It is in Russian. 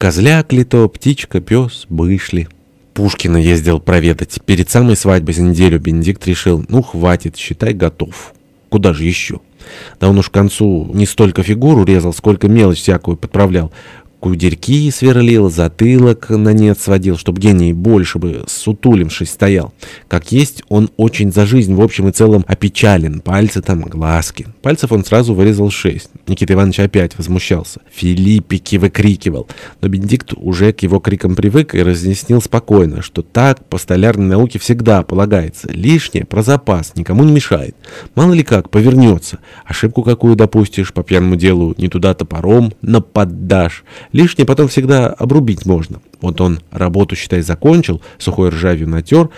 Козляк ли то, птичка, пес, бышли. Пушкина ездил проведать. Перед самой свадьбой за неделю Бенедикт решил, ну хватит, считай, готов. Куда же еще? Да он уж к концу не столько фигуру резал, сколько мелочь всякую подправлял кудерьки сверлил, затылок на нет сводил, чтобы гений больше бы сутулимшись стоял. Как есть, он очень за жизнь в общем и целом опечален. Пальцы там, глазки. Пальцев он сразу вырезал шесть. Никита Иванович опять возмущался. Филиппики выкрикивал. Но Бенедикт уже к его крикам привык и разъяснил спокойно, что так по столярной науке всегда полагается. Лишнее про запас, никому не мешает. Мало ли как, повернется. Ошибку какую допустишь, по пьяному делу не туда топором нападашь. Лишнее потом всегда обрубить можно. Вот он работу, считай, закончил, сухой ржавью натер,